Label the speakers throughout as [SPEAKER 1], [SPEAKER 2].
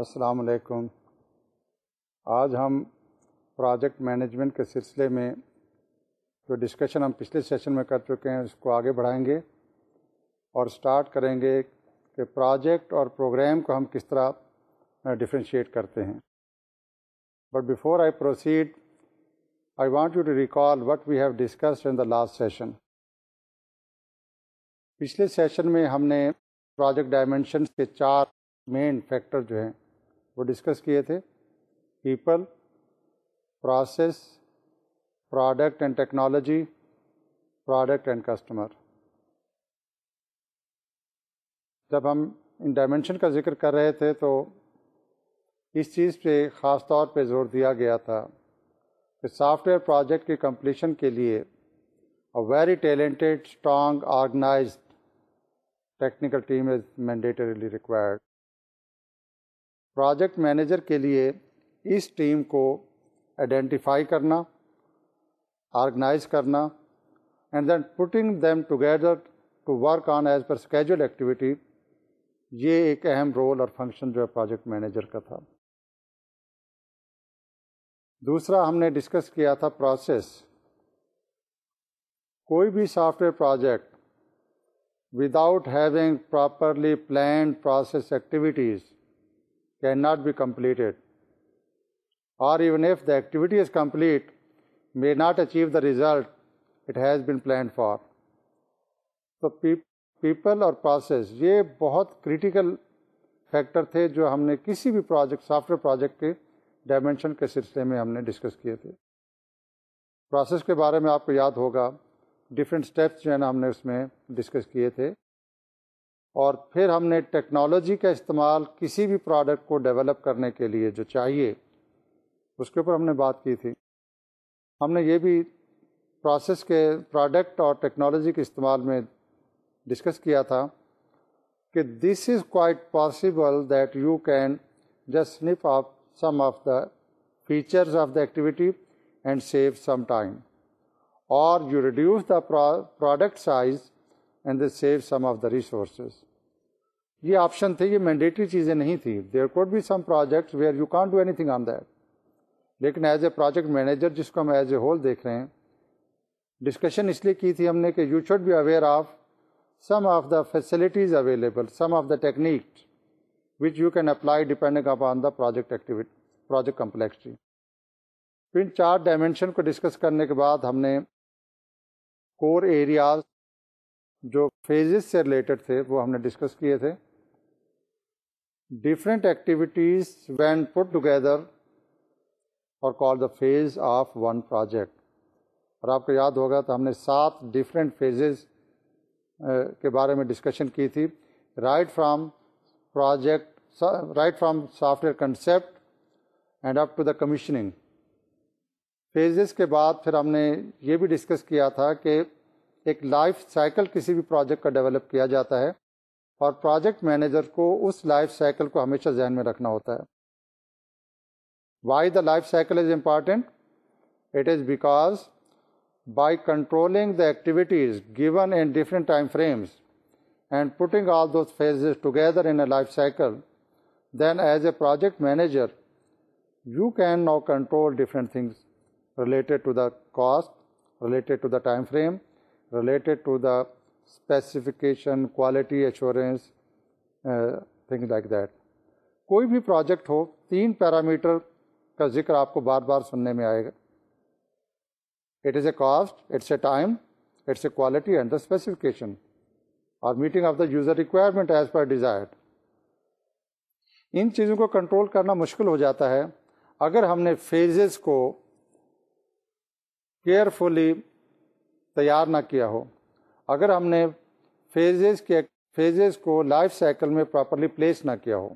[SPEAKER 1] السلام علیکم آج ہم پروجیکٹ مینجمنٹ کے سلسلے میں جو ڈسکشن ہم پچھلے سیشن میں کر چکے ہیں اس کو آگے بڑھائیں گے اور سٹارٹ کریں گے کہ پروجیکٹ اور پروگرام کو ہم کس طرح ڈیفرینشیٹ کرتے ہیں but before I proceed I want you to recall what we have discussed in the last session پچھلے سیشن میں ہم نے پروجیکٹ ڈائمینشنس کے چار مین فیکٹر جو ہیں وہ ڈسکس کیے تھے people process product and technology product and customer جب ہم ان ڈائمنشن کا ذکر کر رہے تھے تو اس چیز پہ خاص طور پہ زور دیا گیا تھا کہ سافٹ ویئر پروجیکٹ کی کمپلیشن کے لیے very talented strong organized technical team is mandatorily required project manager کے لیے اس ٹیم کو آئیڈینٹیفائی کرنا آرگنائز کرنا and then putting them together to work on as per schedule activity یہ ایک اہم رول اور فنکشن جو ہے پروجیکٹ مینیجر کا تھا دوسرا ہم نے ڈسکس کیا تھا پروسیس کوئی بھی software project without having properly planned process activities can not be completed اور even if the activity is complete may not achieve the result it has been planned for تو people اور process یہ بہت critical factor تھے جو ہم نے کسی بھی پروجیکٹ سافٹ ویئر پروجیکٹ کے ڈائمینشن کے سلسلے میں ہم نے ڈسکس کیے تھے پروسیس کے بارے میں آپ کو یاد ہوگا ڈفرینٹ اسٹیپس جو ہے نا ہم نے اس میں ڈسکس کیے تھے اور پھر ہم نے ٹیکنالوجی کا استعمال کسی بھی پروڈکٹ کو ڈیولپ کرنے کے لیے جو چاہیے اس کے اوپر ہم نے بات کی تھی ہم نے یہ بھی پروسیس کے پروڈکٹ اور ٹیکنالوجی کے استعمال میں ڈسکس کیا تھا کہ this is quite possible that you can just nip off some of the features of the activity and save some time اور you reduce the product size and they save some of the resources یہ option تھے یہ mandatory چیزیں نہیں تھیں there could be some projects where you can't do anything on that لیکن as a project manager جس کو ہم ایز اے ہول دیکھ رہے ہیں ڈسکشن اس لیے کی تھی ہم نے کہ you should be aware of some of the facilities available some of the technique which you can apply depending up on the project activity project complexity پھر چار ڈائمینشن کو ڈسکس کرنے کے بعد ہم نے کور ایریاز جو فیزز سے ریلیٹڈ تھے وہ ہم نے ڈسکس کیے تھے different activities when put together اور call the phase of one project اور آپ کو یاد ہوگا تو ہم نے سات ڈفرینٹ فیزز کے بارے میں ڈسکشن کی تھی right from project right from software concept and up to the commissioning phases کے بعد پھر ہم نے یہ بھی ڈسکس کیا تھا کہ ایک لائف سائیکل کسی بھی پروجیکٹ کا ڈیولپ کیا جاتا ہے اور پروجیکٹ مینیجر کو اس لائف سائیکل کو ہمیشہ ذہن میں رکھنا ہوتا ہے why the life cycle is important it is because by controlling the activities given in different time frames and putting all those phases together in a life cycle then as a project manager you can now control different things related to the cost related to the time frame to to the quality quality uh, thing like that کوئی بھی project ہو تین parameter کا ذکر آپ کو بار بار سننے میں آئے گا it is a cost it's a time it's a quality and the specification اور meeting of the user requirement as per desire ان چیزوں کو کنٹرول کرنا مشکل ہو جاتا ہے اگر ہم نے فیزز کو کیئرفلی تیار نہ کیا ہو اگر ہم نے فیزز کے فیزز کو لائف سائیکل میں پراپرلی پلیس نہ کیا ہو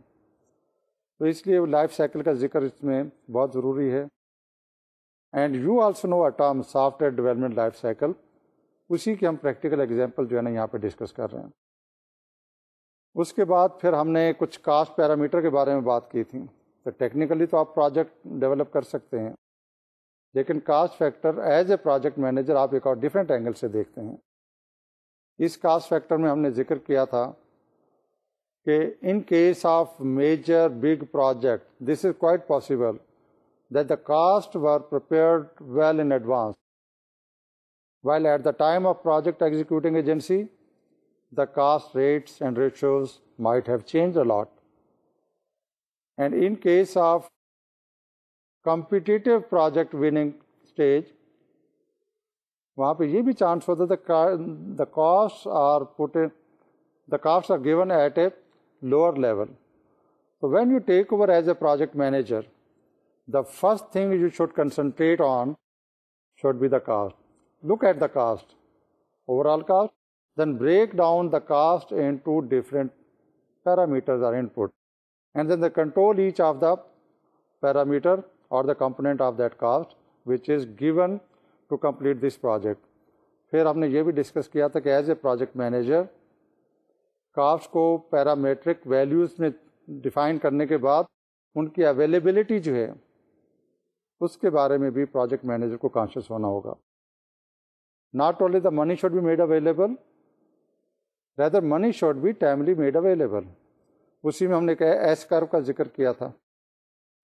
[SPEAKER 1] تو اس لیے لائف سائیکل کا ذکر اس میں بہت ضروری ہے and you also know اٹام software development life cycle اسی کے ہم پریکٹیکل ایگزامپل جو ہے نا یہاں پہ ڈسکس کر رہے ہیں اس کے بعد پھر ہم نے کچھ کاسٹ پیرامیٹر کے بارے میں بات کی تھی تو ٹیکنیکلی تو آپ پروجیکٹ ڈیولپ کر سکتے ہیں لیکن cost factor as a project manager آپ ایک اور ڈفرینٹ اینگل سے دیکھتے ہیں اس کاسٹ فیکٹر میں ہم نے ذکر کیا تھا کہ in case of major big project this is quite possible that the cost prepared well in advance well at the time of project executing agency the cost rates and ratios might have change a lot and in case of competitive project winning stage وہاں پہ یہ بھی chance ہوتا تھا the cost are put the cost are given at a lower level تو when you take over as a project manager the first thing you should concentrate on should be the cost look at the cost overall cost then break down the cost into different put and then the control each of the parameter اور the component of that cost which is given to complete this project پھر ہم نے یہ بھی discuss کیا تھا کہ as a project manager cost کو پیرامیٹرک ویلیوز میں ڈیفائن کرنے کے بعد ان کی اویلیبلٹی جو ہے اس کے بارے میں بھی پروجیکٹ مینیجر کو کانشیس ہونا ہوگا not only the money should be made available rather money should be timely made available اسی میں ہم نے کہا ایس کرو کا ذکر کیا تھا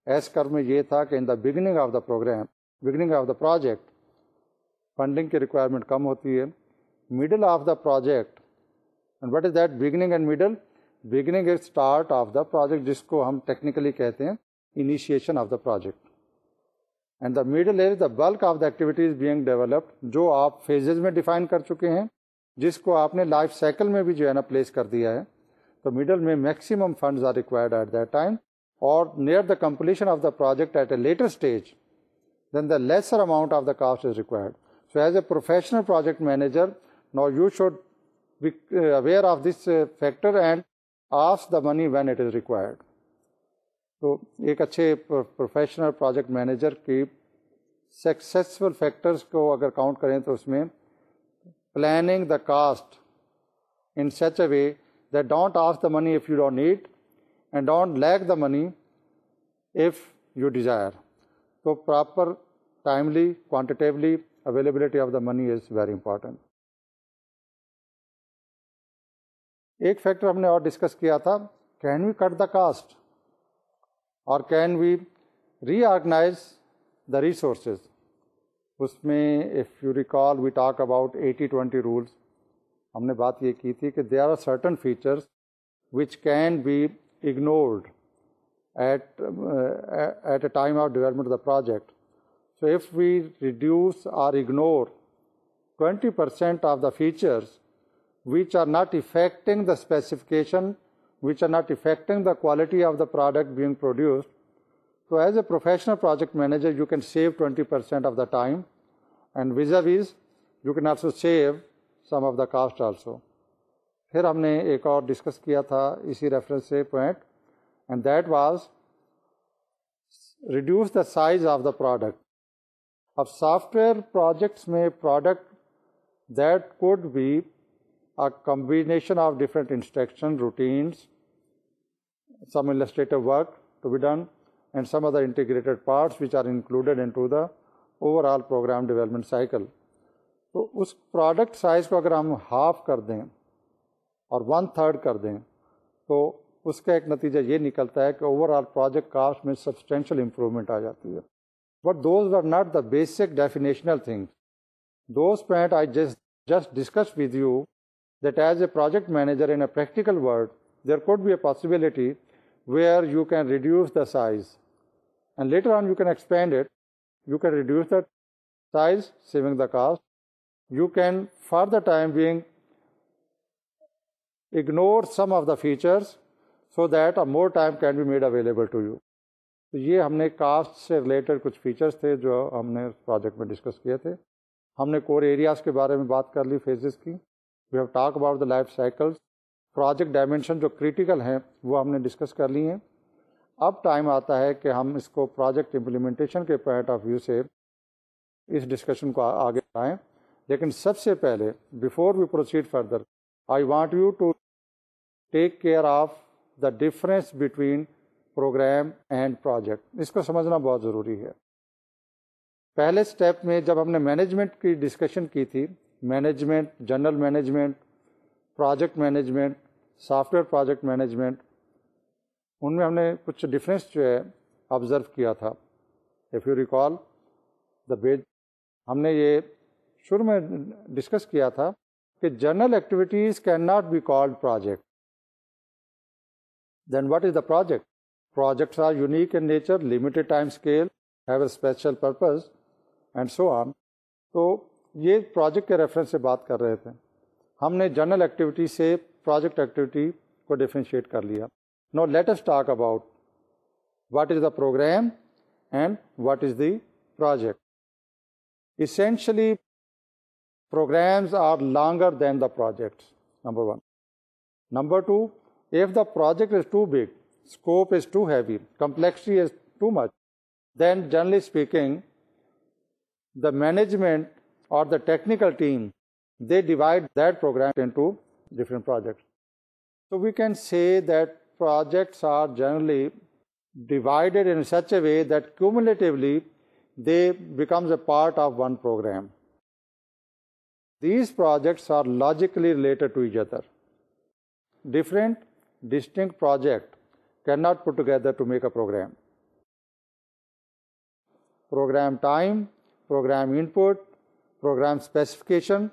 [SPEAKER 1] ایس کر میں یہ تھا کہ in the beginning of the program beginning of the project funding کی ریکوائرمنٹ کم ہوتی ہے middle of the project and what is that beginning and middle beginning is start of the project جس کو ہم ٹیکنیکلی کہتے ہیں initiation of the project and the middle is the bulk of the activities being developed جو آپ phases میں define کر چکے ہیں جس کو آپ نے لائف سائیکل میں بھی جو ہے نا پلیس کر دیا ہے تو مڈل میں maximum funds are required at that time اور near the completion of the project at a later stage then the lesser amount of the cost is required so as a professional project manager know you should aware of this factor and of the money when it is required تو ایک اچھے professional project manager کی successful factors کو اگر count کریں تو اس میں planning the cost in such a way the don't of the money if you don't need and don't leak the money if you desire تو proper timely quantitatively availability of the money is very important ایک factor ہم نے اور discuss کیا تھا can we cut the cost اور can we reorganize the resources اس میں if you recall we talk about eighty twenty rules ہم نے بات یہ کی تھی کہ there are certain features which can be ignored uh, at a time of development of the project. So if we reduce or ignore 20% of the features which are not affecting the specification, which are not affecting the quality of the product being produced, so as a professional project manager, you can save 20% of the time, and vis-a-vis, you can also save some of the cost also. پھر ہم نے ایک اور discuss کیا تھا اسی reference سے point and that was reduce the size of the product اب سافٹ ویئر پروجیکٹس میں product that could be a combination of different instruction routines some administrative work to be done and some other integrated parts which are included into the overall program development cycle تو اس product size کو اگر ہم half کر دیں اور one third کر دیں تو اس کا ایک نتیجہ یہ نکلتا ہے کہ اوور آل پروجیکٹ کاسٹ میں سبسٹینشیل امپروومنٹ آ جاتی ہے but those are not the basic definitional thing those point I just discuss with you that as a project manager in a practical world there could be a possibility where you can reduce the size and later on you can expand it you can reduce the size saving the cost you can for the time being ignore some of the features so that more time can be made available to you یہ ہم نے cost سے related کچھ features تھے جو ہم نے اس پروجیکٹ میں ڈسکس کیے تھے ہم نے کور ایریاز کے بارے میں بات کر لی فیزز کی we have talk about the life cycles project dimension جو کریٹیکل ہیں وہ ہم نے ڈسکس کر لی ہیں اب ٹائم آتا ہے کہ ہم اس کو پروجیکٹ امپلیمنٹیشن کے پوائنٹ آف ویو سے اس ڈسکشن کو آگے لائیں لیکن سب سے پہلے before we proceed further I want you to take care of the difference between programme and project اس کو سمجھنا بہت ضروری ہے پہلے اسٹیپ میں جب ہم نے مینجمنٹ کی ڈسکشن کی تھی management general management project management software project management ان میں ہم نے کچھ ڈفرینس جو ہے آبزرو کیا تھا ایف یو ریکال دا ہم نے یہ شروع میں ڈسکس کیا تھا کہ general activities can not be called project then what is the project projects are unique in nature limited scale have a special purpose and so on تو یہ پروجیکٹ کے ریفرنس سے بات کر رہے تھے ہم نے جنرل ایکٹیویٹی سے پروجیکٹ ایکٹیویٹی کو ڈیفرینشیٹ کر لیا now let's talk about what is the program and what is the project essentially programs are longer than the projects, number one. Number two, if the project is too big, scope is too heavy, complexity is too much, then generally speaking, the management or the technical team, they divide that program into different projects. So we can say that projects are generally divided in such a way that cumulatively they become a part of one program. These projects are logically related to each other different distinct project can not put together to make a program program time program input program specification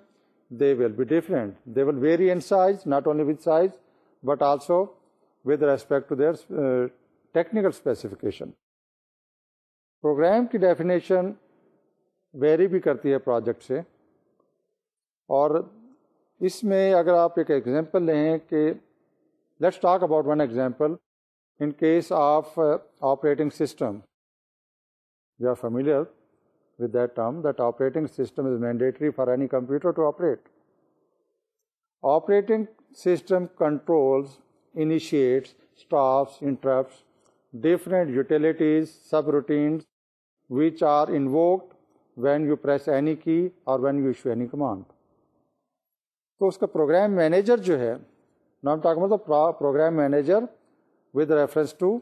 [SPEAKER 1] they will be different vary in size not only with size but also with respect to their technical specification program کی definition vary بھی کرتی ہے project سے اور اس میں اگر آپ ایک ایگزامپل لیں کہ let's talk about one example in case of operating system we are familiar with that term that operating system is mandatory for any computer to operate operating system controls initiates interface different utilities subroutines which are invoked when you press any key اور when you issue any command تو اس کا program manager جو ہے نام talk مطلب program manager with reference to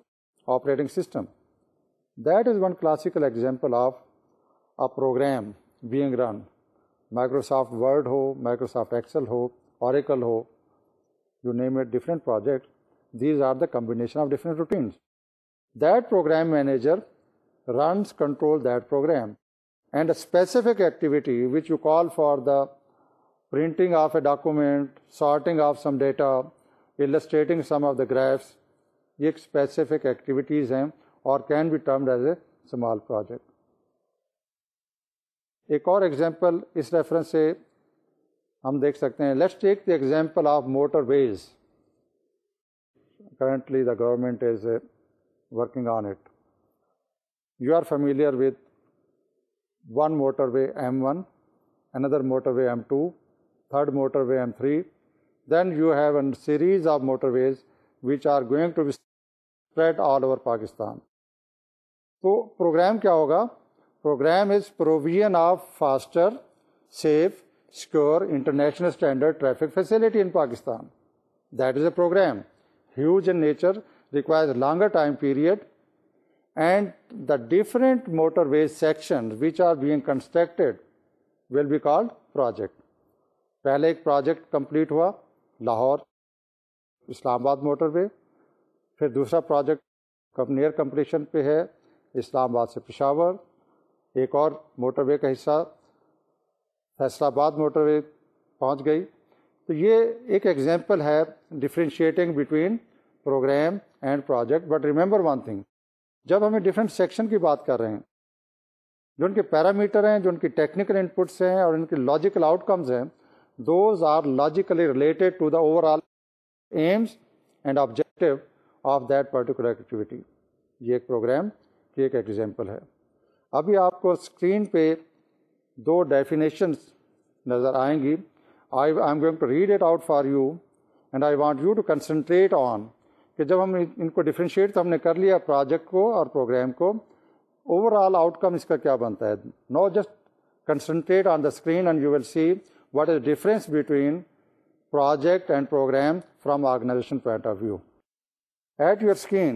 [SPEAKER 1] operating system that is one classical example of a program being run Microsoft Word ہو Microsoft Excel ہو اوریکل ہو جو name it different project these are the combination of different routines that program manager runs control that program and a specific activity which you call for the printing of a document sorting of some data illustrating some of the graphs یہ ایک specific activities ہیں اور can be termed as a small project ایک اور example اس reference سے ہم دیکھ سکتے ہیں let's take the example of motorways currently the government is working on it you are familiar with one motorway M one another motorway M two third motorway and three then you have an series of motorways which are going to spread all over Pakistan تو program کیا ہوگا program is provision of faster safe secure international standard traffic facility in Pakistan that is a program huge in nature requires longer time period and the different motorways section which are being constructed will be called project پہلے ایک project complete ہوا لاہور اسلام آباد motor وے پھر دوسرا project near completion پہ ہے اسلام آباد سے پشاور ایک اور موٹر وے کا حصہ فیصل آباد موٹر وے پہنچ گئی تو یہ ایک ایگزامپل ہے differentiating between programme and project but remember one thing جب ہمیں ڈفرینٹ سیکشن کی بات کر رہے ہیں جو ان کے پیرامیٹر ہیں جو ان کی ٹیکنیکل ان پٹس ہیں اور ان کے لاجیکل آؤٹ کمز ہیں those are logically related to the overall aims and objective of that particular activity. یہ ایک پروگرام کی ایک ایگزامپل ہے ابھی آپ کو اسکرین پہ دو ڈیفینیشنس نظر آئیں گی I I am going to read it out for you and I want you to concentrate on کہ جب ہم ان کو ڈفرینشیٹ تو ہم نے کر لیا پروجیکٹ کو اور پروگرام کو اوور آل آؤٹ کم اس کا کیا بنتا ہے now just concentrate on the screen and you will see What is the difference between project and program from organization point of view? At your screen,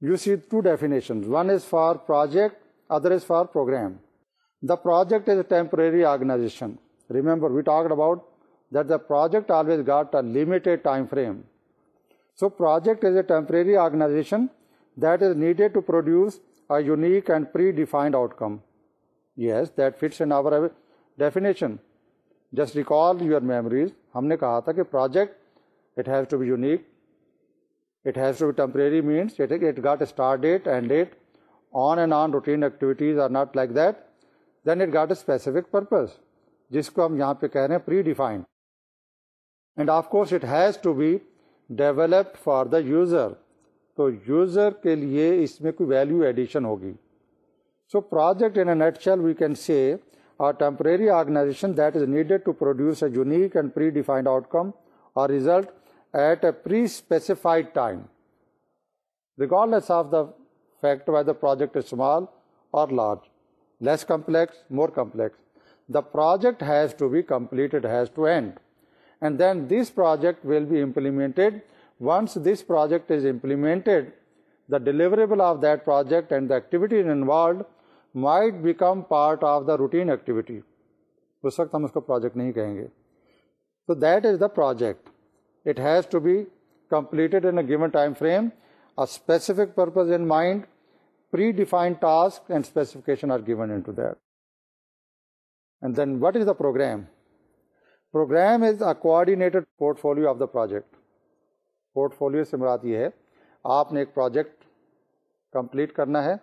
[SPEAKER 1] you see two definitions. One is for project, other is for program. The project is a temporary organization. Remember, we talked about that the project always got a limited time frame. So project is a temporary organization that is needed to produce a unique and predefined outcome. Yes, that fits in our definition. Just recall your memories ہم نے کہا تھا کہ project it has to be unique it has to be temporary means it got start date and date on and on routine activities are not like that then it got a specific purpose جس کو ہم یہاں پہ کہہ رہے ہیں پری define and of course it has to be developed for the user تو user کے لیے اس میں کوئی ویلیو ایڈیشن ہوگی so project in a nutshell we can see or temporary organization that is needed to produce a unique and predefined outcome or result at a pre-specified time, regardless of the fact whether the project is small or large, less complex, more complex. The project has to be completed, has to end. And then this project will be implemented. Once this project is implemented, the deliverable of that project and the activities involved might become part of the routine activity اس وقت ہم اس کو project نہیں کہیں گے تو that is the project it has to be completed time frame specific purpose in mind pre defined task and specification are given in to that and then what is the programme programme is a coordinated portfolio of the project portfolio سے مراد یہ ہے آپ نے ایک project complete کرنا ہے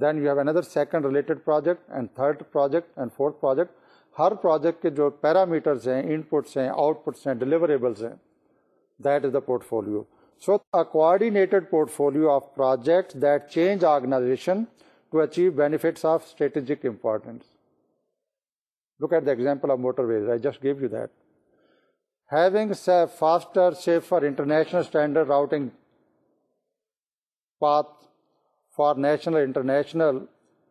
[SPEAKER 1] then you have another second related project and third project and fourth project ہر پروجیکٹ کے جو پیرامیٹرز ہیں ان پٹس ہیں آؤٹ پٹس ہیں ڈلیوریبلس ہیں that is the portfolio so a coordinated portfolio of project that change organization to achieve benefits of strategic importance look at the example of motorways I just give you that having faster safer international standard routing path for national international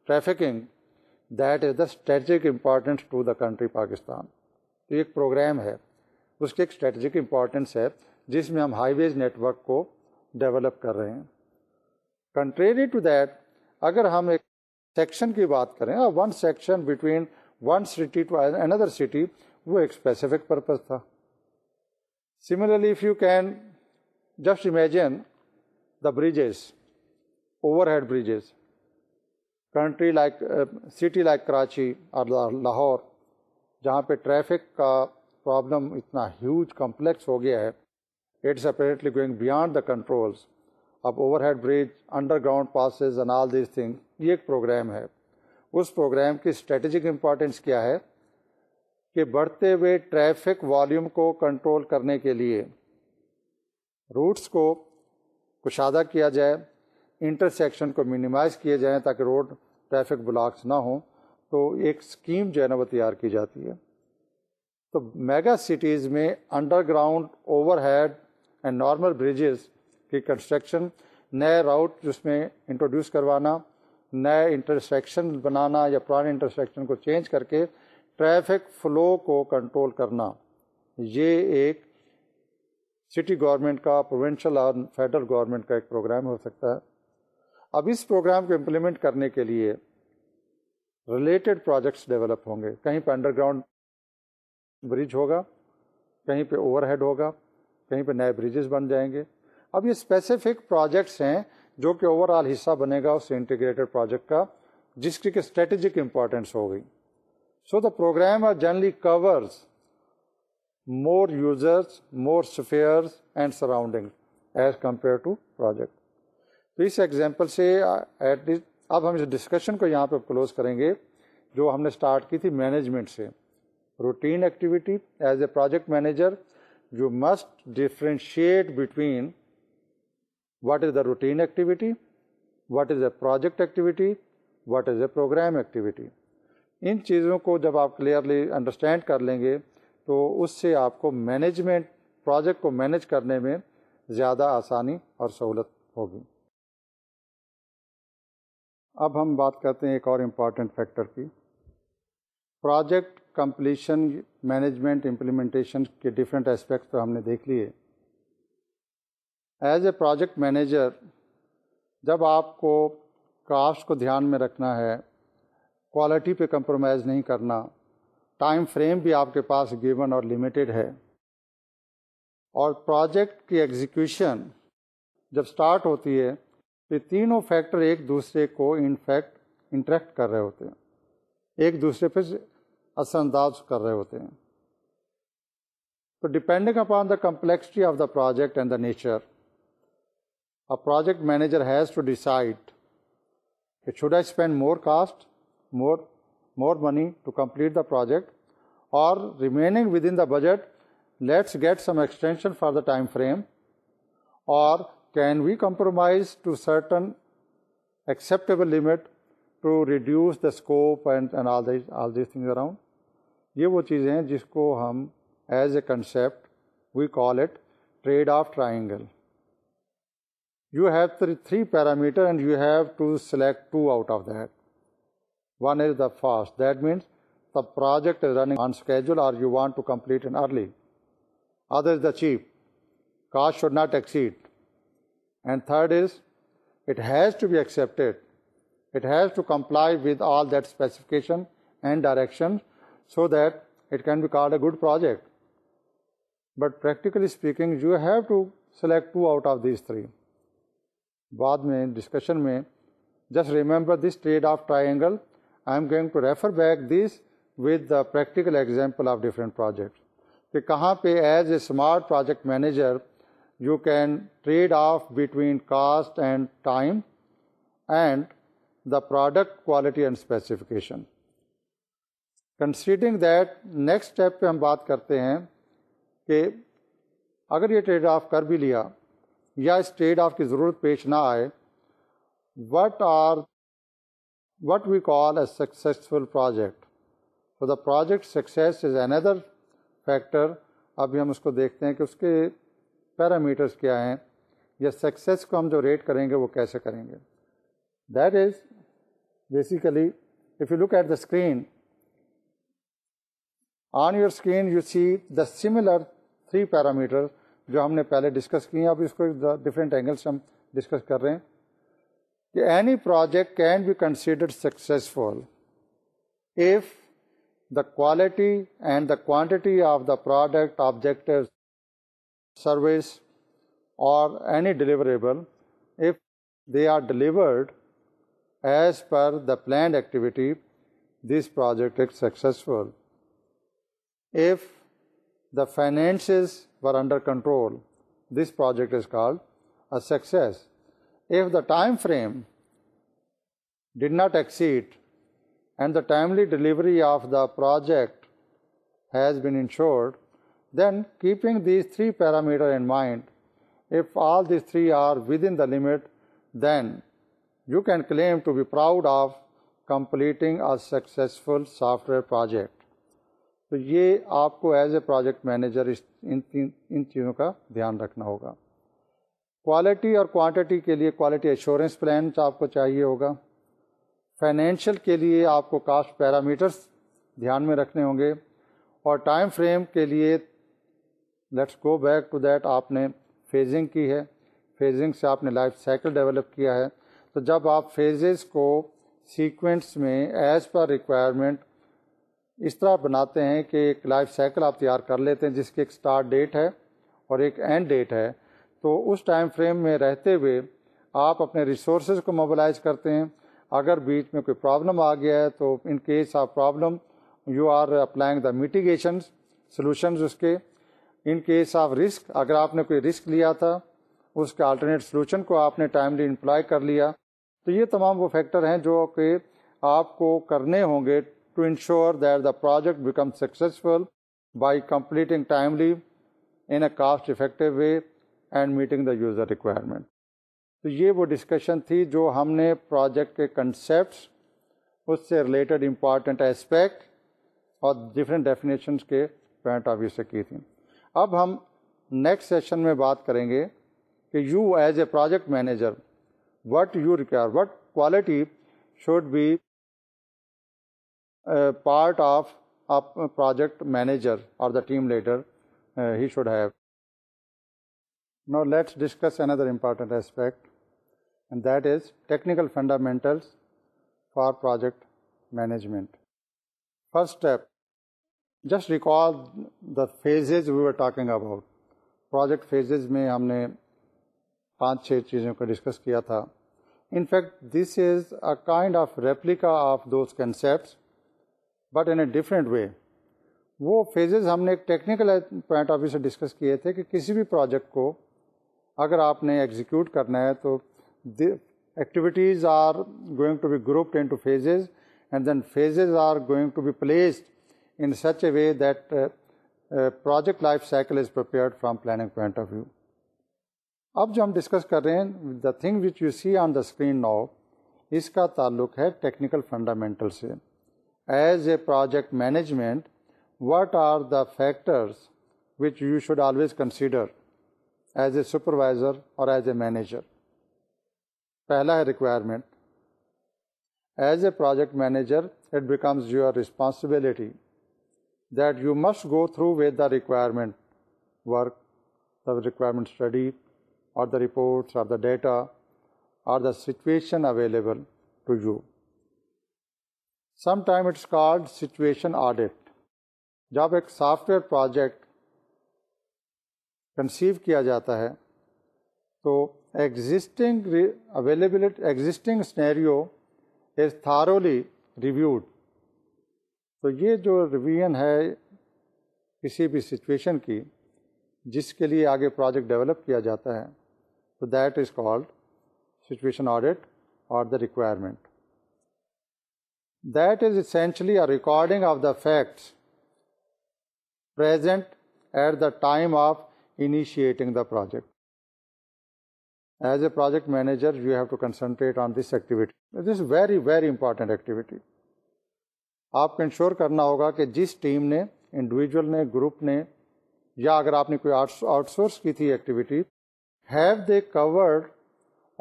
[SPEAKER 1] trafficking that is the strategic importance to the country Pakistan تو ایک programme ہے اس کی ایک strategic importance ہے جس میں ہم highways network کو ڈیولپ کر رہے ہیں کنٹریری ٹو دیٹ اگر ہم ایک سیکشن کی بات کریں اور one section between one city to another city وہ ایک اسپیسیفک پرپز تھا similarly if you can just imagine the bridges overhead bridges country like city like Karachi اور لاہور جہاں پہ ٹریفک کا پرابلم اتنا ہیوج کمپلیکس ہو گیا ہے it's apparently going beyond the controls اب overhead bridge underground passes all these thing یہ ایک پروگرام ہے اس پروگرام کی اسٹریٹجک امپورٹینس کیا ہے کہ بڑھتے ہوئے ٹریفک والیوم کو کنٹرول کرنے کے لیے روٹس کو کشادہ کیا جائے انٹرسیکشن کو مینیمائز کیے جائیں تاکہ روڈ ٹریفک بلاکس نہ ہوں تو ایک اسکیم جو ہے نا وہ تیار کی جاتی ہے تو میگا سٹیز میں underground overhead and normal bridges کی کنسٹرکشن نئے راؤٹ جس میں انٹروڈیوس کروانا نئے انٹرسیکشن بنانا یا پرانے انٹرسیکشن کو چینج کر کے ٹریفک فلو کو کنٹرول کرنا یہ ایک سٹی گورنمنٹ کا پروونشل اور فیڈرل گورنمنٹ کا ایک پروگرام ہو سکتا ہے اب اس پروگرام کو امپلیمنٹ کرنے کے لیے ریلیٹڈ پروجیکٹس ڈیولپ ہوں گے کہیں پہ انڈر گراؤنڈ برج ہوگا کہیں پہ اوور ہیڈ ہوگا کہیں پہ نئے بریجز بن جائیں گے اب یہ اسپیسیفک پروجیکٹس ہیں جو کہ اوور آل حصہ بنے گا اس انٹیگریٹڈ پروجیکٹ کا جس کی کہ اسٹریٹجک امپورٹینس ہو گئی so the programme are generally covers more users more spheres and surrounding as compare to project تو اس ایگزامپل سے ایٹ لیسٹ اب ہم اس ڈسکشن کو یہاں پہ کلوز کریں گے جو ہم نے اسٹارٹ کی تھی مینجمنٹ سے routine activity as a project manager you must differentiate between what is the routine activity what is a project activity what is a programme activity ان چیزوں کو جب آپ کلیئرلی انڈرسٹینڈ کر لیں گے تو اس سے آپ کو مینجمنٹ پروجیکٹ کو مینج کرنے میں زیادہ آسانی اور سہولت ہوگی اب ہم بات کرتے ہیں ایک اور امپارٹنٹ فیکٹر کی پروجیکٹ کمپلیشن مینجمنٹ امپلیمنٹیشن کے ڈفرینٹ اسپیکٹ تو ہم نے دیکھ لیے ایز اے پروجیکٹ مینیجر جب آپ کو کاسٹ کو دھیان میں رکھنا ہے کوالٹی پہ کمپرومائز نہیں کرنا ٹائم فریم بھی آپ کے پاس گیون اور لمیٹیڈ ہے اور پروجیکٹ کی ایگزیکیوشن جب سٹارٹ ہوتی ہے یہ تینوں فیکٹر ایک دوسرے کو انفیکٹ انٹریکٹ کر رہے ہوتے ہیں ایک دوسرے پہ اثر انداز کر رہے ہوتے ہیں تو depending upon the complexity of the project and the nature project manager has to decide کہ should I spend more cost more more money to complete the project اور remaining within the budget let's get some extension for the time frame اور can we compromise to certain acceptable limit to reduce the scope and things around یہ وہ چیزیں ہیں جس کو ہم as a concept we call it trade off triangle you have three parameter and you have to select two out of that one is the fast that means the project running on schedule or you want to complete in early other is the cheap cost should not exceed and third is it has to be accepted it has to comply with all that specification and direction so that it can be card a good project but practically speaking you have to select two out of these three بعد میں discussion میں just remember these instead of triangle I M going to refer back these with the practical example of different project کہ کہاں پہ as a smart project manager you can trade off between cost and time and the product quality and specification considering that next step پہ ہم بات کرتے ہیں کہ اگر یہ ٹریڈ آف کر بھی لیا یا اس ٹریڈ آف کی ضرورت پیش نہ آئے what are what we call a successful project تو the project success is another factor ابھی ہم اس کو دیکھتے ہیں کہ اس کے پیرامیٹرس کیا ہیں یا سکسیس کو ہم جو ریٹ کریں گے وہ کیسے کریں گے that is basically if you look at the screen on your screen you see the similar three parameter جو ہم نے پہلے ڈسکس کی ہیں اب اس کو ڈفرینٹ اینگل سے ہم ڈسکس کر رہے ہیں کہ any project can be considered successful if the quality and the quantity of the product objectives service or any deliverable, if they are delivered as per the planned activity, this project is successful. If the finances were under control, this project is called a success. If the time frame did not exceed and the timely delivery of the project has been ensured, then keeping these three parameter in mind if all these three are within the limit then you can claim to be proud of completing a successful software project تو یہ آپ کو as a project manager اس ان چیزوں کا دھیان رکھنا ہوگا کوالٹی اور کوانٹٹی کے لیے کوالٹی ایشورنس پلان آپ کو چاہیے ہوگا فائنینشیل کے لیے آپ کو کاسٹ پیرامیٹرس دھیان میں رکھنے ہوں گے اور ٹائم فریم کے لیے let's go back to that آپ نے فیزنگ کی ہے فیزنگ سے آپ نے لائف سائیکل ڈیولپ کیا ہے تو جب آپ فیزز کو سیکوینس میں ایز پر ریکوائرمنٹ اس طرح بناتے ہیں کہ ایک لائف سائیکل آپ تیار کر لیتے ہیں جس کی ایک اسٹارٹ ڈیٹ ہے اور ایک اینڈ ڈیٹ ہے تو اس ٹائم فریم میں رہتے ہوئے آپ اپنے ریسورسز کو موبلائز کرتے ہیں اگر بیچ میں کوئی پرابلم آ گیا ہے تو in case of problem you are applying the mitigations solutions اس کے ان کیس آف رسک اگر آپ نے کوئی رسک لیا تھا اس کے آلٹرنیٹ سولوشن کو آپ نے ٹائملی امپلائی کر لیا تو یہ تمام وہ فیکٹر ہیں جو کہ آپ کو کرنے ہوں گے to ensure that the project become successful by completing timely in a cost effective way and meeting the user requirement تو یہ وہ ڈسکشن تھی جو ہم نے پروجیکٹ کے کنسیپٹس اس سے ریلیٹڈ امپارٹنٹ اسپیکٹ اور ڈفرینٹ ڈیفینیشنس کے پوائنٹ آف ویو سے کی تھیں اب ہم نیکسٹ سیشن میں بات کریں گے کہ you as a project manager what you require what quality should be part of project manager اور the team leader he should have know let's discuss another important aspect and that is technical fundamentals for project management first step just recall the phases we are talking about project phases میں ہم نے پانچ چھ چیزوں کا discuss کیا تھا in fact this is a kind of replica of those concepts but in a different way وہ فیزز ہم نے ایک ٹیکنیکل پوائنٹ آف ویو سے ڈسکس کیے تھے کہ کسی بھی پروجیکٹ کو اگر آپ نے ایگزیکیوٹ کرنا ہے تو activities are going to be group ten to phases and then phases are going to be placed in such a way that project life cycle is prepared from planning point of view اب جو ہم discuss کر رہے ہیں the thing which you see on the screen now اس کا تعلق ہے ٹیکنیکل فنڈامنٹل سے as a project management what are the factors which you should always consider as a supervisor اور ایز اے مینیجر پہلا ہے requirement as a project manager it becomes your responsibility that you must go through with the requirement work the requirement study or the reports or the data or the situation available to you some time it's called situation audit جب ایک soft where project conceive کیا جاتا ہے تو existing available existing scenario is thoroughly reviewed تو یہ جو revision ہے کسی بھی سچویشن کی جس کے لیے آگے پروجیکٹ ڈیولپ کیا جاتا ہے تو that is called situation audit اور the requirement that is essentially a recording of the facts present at the time of initiating the project as a project manager you have to concentrate on this activity this is very very important activity آپ کو ensure کرنا ہوگا کہ جس team نے individual نے group نے یا اگر آپ نے کوئی آؤٹ سورس کی تھی activity have they covered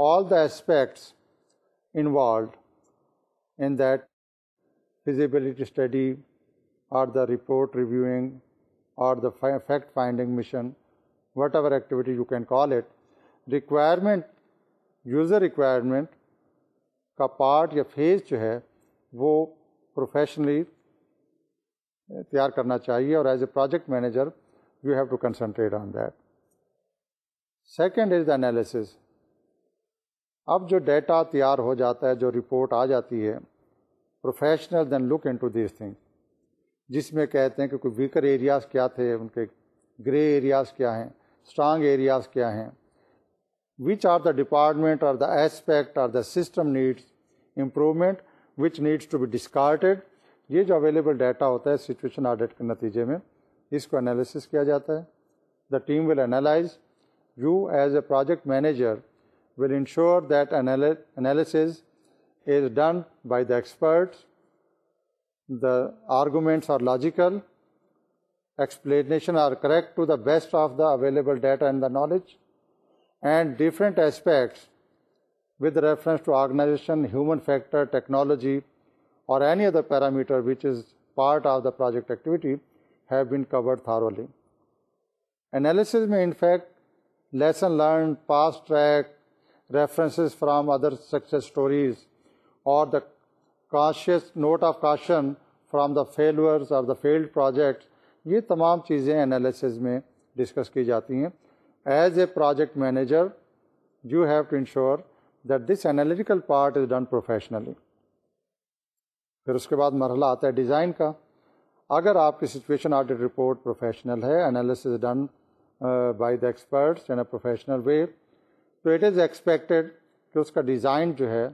[SPEAKER 1] all the aspects involved in that feasibility study or the report reviewing or the fact finding mission whatever activity you can call it requirement user requirement کا part یا phase جو ہے وہ professionally uh, تیار کرنا چاہیے اور as a project manager you have to concentrate on that second is the analysis اب جو ڈیٹا تیار ہو جاتا ہے جو رپورٹ آ جاتی ہے professional then look into these thing جس میں کہتے ہیں کہ کوئی ویکر ایریاز کیا تھے ان کے گرے ایریاز کیا ہیں اسٹرانگ ایریاز کیا ہیں which are the department or the aspect or the system needs improvement which needs to be discarded یہ جو اویلیبل ڈیٹا ہوتا ہے سچویشن آڈیٹ کے نتیجے میں اس کو انالیسس کیا جاتا ہے the team will analyse you as a project manager will ensure that analysis is done by the experts the arguments are logical explanation are correct to the best of the available data and the knowledge and different aspects with reference to organisation human factor technology اور any other parameter is is part of the project activity have been covered thoroughly analysis میں in fact lesson learn pass track references from other success stories اور the cautious note of caution from the failures of the field project یہ تمام چیزیں analysis میں discuss کی جاتی ہیں as a project manager you have to ensure that this analytical part is done professionally پھر اس کے بعد مرحلہ آتا ہے ڈیزائن کا اگر آپ کی سچویشن آڈیٹ رپورٹ پروفیشنل ہے analysis done by the experts in a professional way تو اٹ از ایکسپیکٹڈ کہ اس کا ڈیزائن جو ہے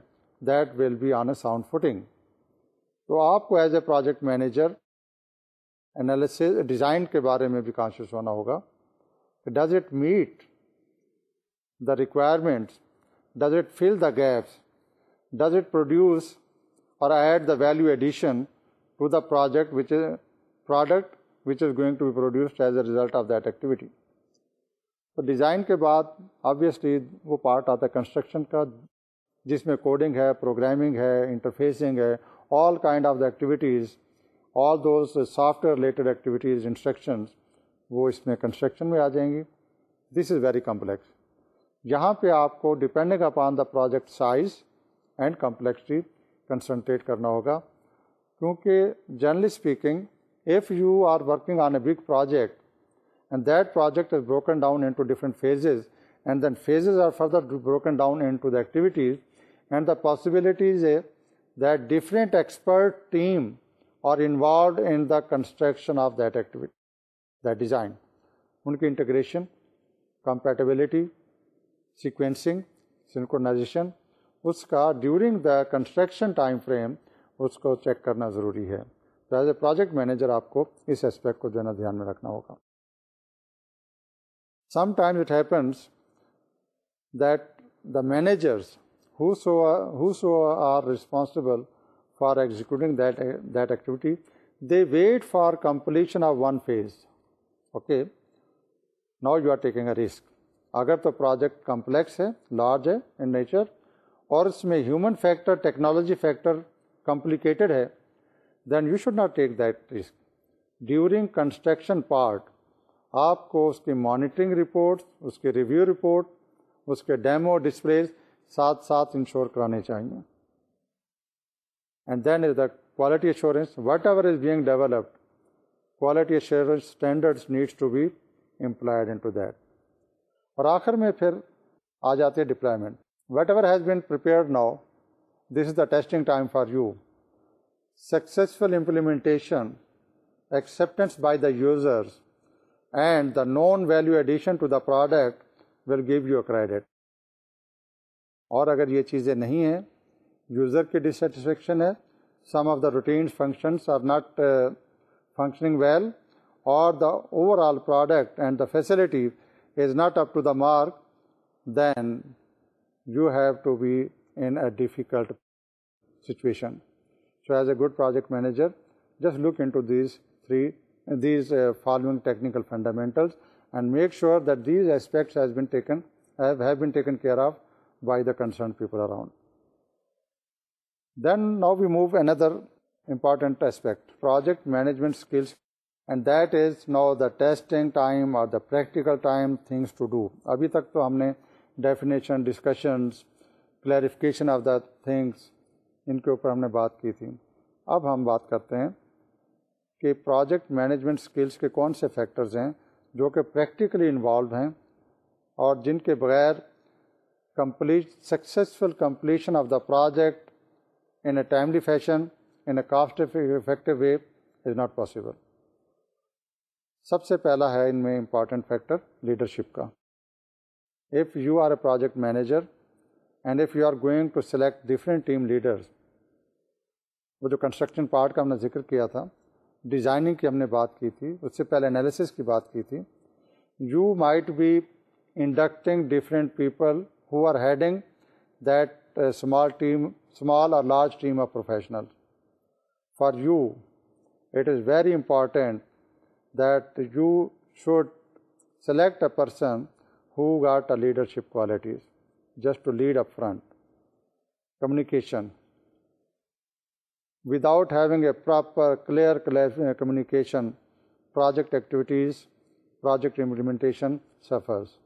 [SPEAKER 1] that will be on a sound footing تو آپ کو as a project manager analysis design کے بارے میں بھی کانشیس ہونا ہوگا کہ does it meet the requirements does it fill the gaps does it produce اور add the value addition to the project which product which is going to be produced as a result of that activity تو design کے بعد obviously وہ part آتا ہے construction کا جس میں کوڈنگ ہے پروگرامنگ ہے انٹرفیسنگ ہے all kind of the activities all those software related activities instructions وہ اس میں کنسٹرکشن میں آ جائیں گی دس از ویری کمپلیکس یہاں پہ آپ کو depending upon the project size and complexity concentrate کرنا ہوگا کیونکہ generally speaking if you are working on a big project and that project is broken down different phases and then phases are further broken down the activities and the possibilities a that different expert team are involved in the construction of that activity that design ان کی integration compatibility sequencing synchronisation اس کا during the construction time frame اس کو check کرنا ضروری ہے تو ایز اے پروجیکٹ مینیجر آپ کو اس اسپیکٹ کو جو ہے نا دھیان میں رکھنا ہوگا sometimes it happens that the managers who are responsible for executing that activity they wait for completion of one phase okay now you are taking a risk اگر تو پروجیکٹ کمپلیکس ہے لارج ہے in nature اور اس میں human factor technology factor complicated ہے then you should not take that risk during construction part آپ کو اس کی مانیٹرنگ رپورٹ اس کی ریویو رپورٹ اس کے ڈیمو ڈسپلیز ساتھ ساتھ انشور کرانے چاہیے and then is the quality assurance whatever is being developed quality assurance standards needs to be employed in to that اور آخر میں پھر آ جاتے deployment whatever has been prepared now this is the testing time for you successful implementation acceptance by the users and the non value addition to the product will give you credit اور اگر یہ چیزیں نہیں ہیں user کی dissatisfaction ہے some of the routine functions are not functioning well اور the overall product and the facility is not up to the mark, then you have to be in a difficult situation. So as a good project manager, just look into these uh, following technical fundamentals and make sure that these aspects have been taken care of by the concerned people around. Then now we move another important aspect, project management skills and that is now the testing time اور the practical time things to do ابھی تک تو ہم نے definition discussions clarification of the things ان کے اوپر ہم نے بات کی تھی اب ہم بات کرتے ہیں کہ پروجیکٹ مینجمنٹ اسکلس کے کون سے فیکٹرز ہیں جو کہ پریکٹیکلی انوالوڈ ہیں اور جن کے بغیر complete successful completion of the project in a timely fashion in a cost effective way is not possible سب سے پہلا ہے ان میں امپارٹنٹ فیکٹر لیڈرشپ کا if you are a project manager and if you are going to select different team leaders وہ جو construction part کا ہم نے ذکر کیا تھا ڈیزائننگ کی ہم نے بات کی تھی اس سے پہلے انالیسس کی بات کی تھی you might be inducting different people who are heading that small team small اور large team of professional for you it is very important that you should select a person who got a leadership qualities just to lead up front. Communication. Without having a proper, clear uh, communication, project activities, project implementation suffers.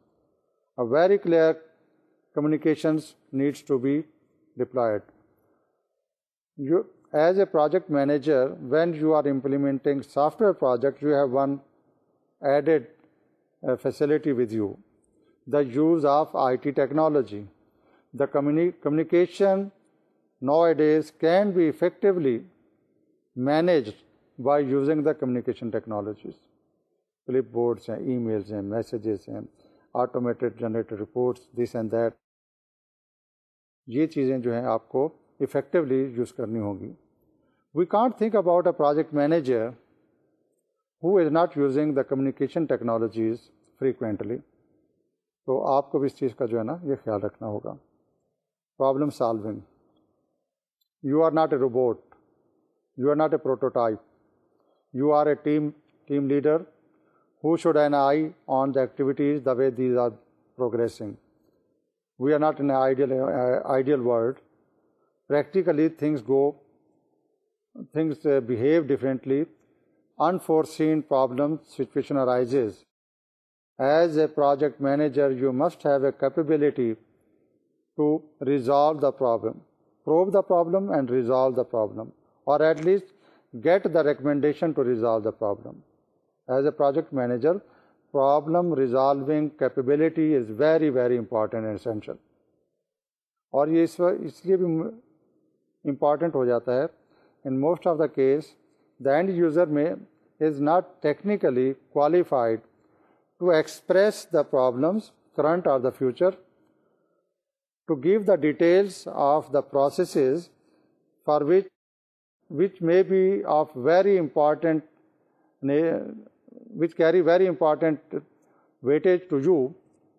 [SPEAKER 1] A very clear communications needs to be deployed. As a project manager when you are implementing software project you have one added facility with you the use of I T technology the communication know ایڈیز can be effectively managed by using the communication technologies flip boards ہیں emails ہیں messages ہیں automated generated reports this and that یہ چیزیں جو ہیں آپ کو effectively use کرنی ہوگی we can't think about a project manager who is not using the communication technologies frequently تو آپ کو بھی اس چیز کا جو ہے نا یہ خیال رکھنا ہوگا problem solving you are not a robot you are not a prototype you are a team team leader who should an eye on the activities the way these are progressing we are not an ideal ideal world practically things go things behave differently unforeseen problem situation arise as a project manager you must have a capability to resolve the problem prove the problem and resolve the problem or at least get the recommendation the problem as a project manager problem resolving capability is very very important and essential اور یہ اس وقت اس لیے بھی important ہو جاتا ہے in most of the case, the end user is not technically qualified to express the problems, current or the future, to give the details of the processes for which may be of very important, which carry very important weightage to you,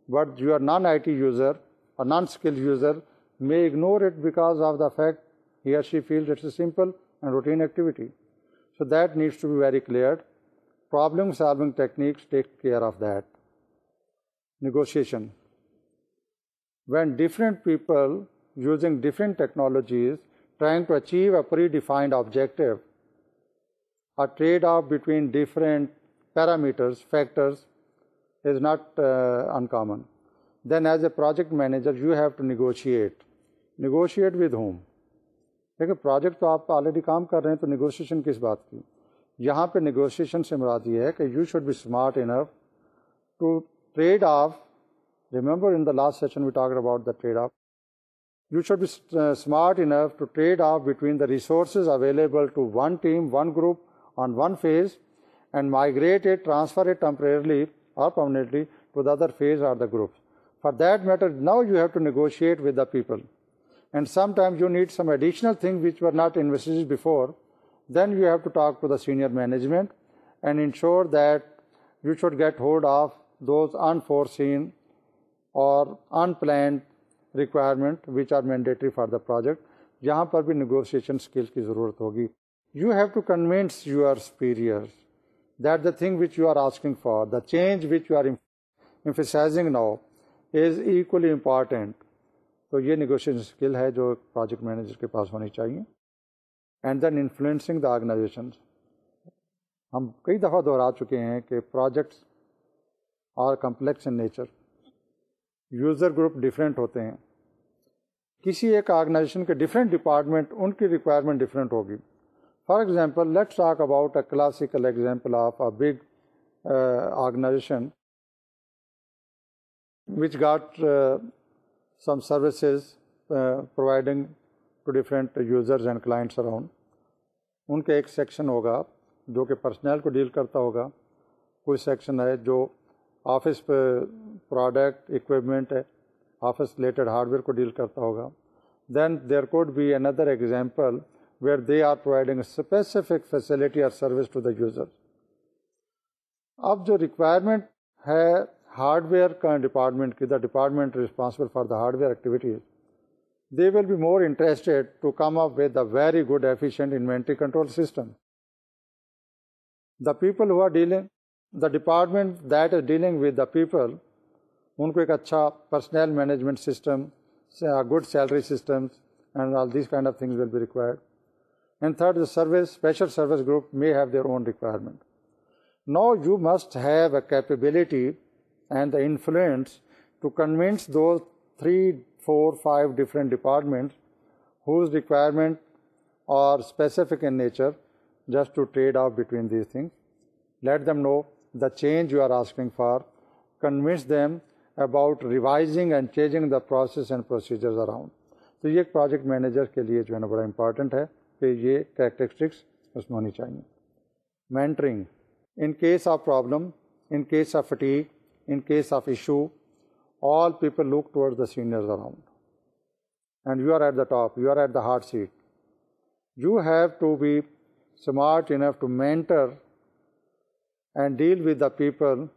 [SPEAKER 1] but your non-IT user or non-skilled user may ignore it because of the fact he or she feels it's simple and routine activity. So that needs to be very clear. Problem solving techniques take care of that. Negotiation. When different people using different technologies trying to achieve a predefined objective, a trade-off between different parameters, factors is not uh, uncommon. Then as a project manager, you have to negotiate. Negotiate with whom? لیکن project تو آپ already کام کر رہے ہیں تو negotiation کس بات کی یہاں پہ نیگوشیشن سے مراد یہ ہے کہ you should be smart enough to trade off remember in the last session we talk about the trade off you should be smart enough to trade off between the resources available to one one team group on one phase and migrate it transfer it transferly اور to the other phase or the group for that matter now you have to negotiate with the people and some times you need some additional not before then you have to talk to the senior management and ensure that you should get hold of those unforeseen or unplanned requirement which are mandatory for the project جہاں پر بھی negotiation skill کی ضرورت ہوگی you have to convince your superior that the thing which you are asking for the change وچنگ now is equally important تو یہ negotiation skill ہے جو پروجیکٹ مینیجر کے پاس ہونی چاہیے and then influencing the organization ہم کئی دفعہ دہرا چکے ہیں کہ projects are complex in nature user group different ہوتے ہیں کسی ایک آرگنائزیشن کے ڈفرینٹ ڈپارٹمنٹ ان کی ریکوائرمنٹ ڈفرینٹ ہوگی for example let's talk about a classical example of a big organisation which got some services providing to different users and clients around ان کا ایک سیکشن ہوگا جو کہ پرسنل کو ڈیل کرتا ہوگا کوئی سیکشن ہے جو آفس پہ product equipment office related hardware کو ڈیل کرتا ہوگا then there could be another example where they are providing specific facility or service to the user اب جو ریکوائرمنٹ ہے ہارڈ ویئر کا ڈپارٹمنٹ کی the department responsible for the hardware activities they will be more interested to come up with the very good efficient inventory control system the people ہوا department that is dealing with the people ان کو ایک اچھا personal management system good salary system and all kind of things will be required and third service special service group may have their own requirement know you must have a capability and the influence to convince those three four five different department whose requirement are specific in nature just to trade off between these thing let them know the change you are asking for convince them about revising and changing the process and procedures around تو یہ ایک project manager کے لیے جو ہے نا بڑا important ہے کہ یہ کریکٹرسٹکس اس میں ہونی چاہیے mentoring in case of problem in case of fatigue in case of issue, all people look towards the seniors around. And you are at the top, you are at the hot seat. You have to be smart enough to mentor and deal with the people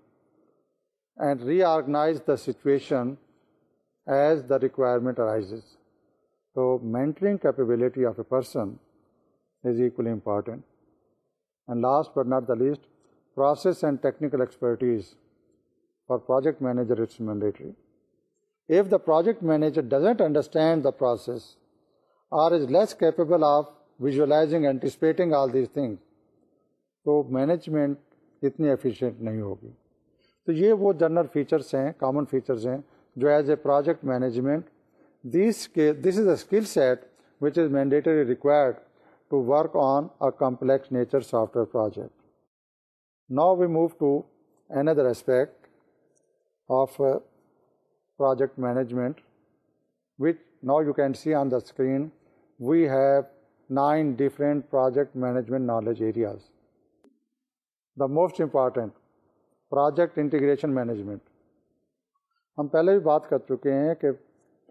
[SPEAKER 1] and reorganize the situation as the requirement arises. So, mentoring capability of a person is equally important. And last but not the least, process and technical expertise project manager it's mandatory if the project manager doesn't understand the process or is less capable of visioning anticipating all this thing تو management اتنی efficient نہیں ہوگی تو یہ وہ general features ہیں common features ہیں جو as a project management this is a skill set which is mandatory required to work on a complex nature software project now we move to another aspect of project management with now you can see on the screen we have nine different project management knowledge areas the most important project integration management ہم پہلے بھی بات کر چکے ہیں کہ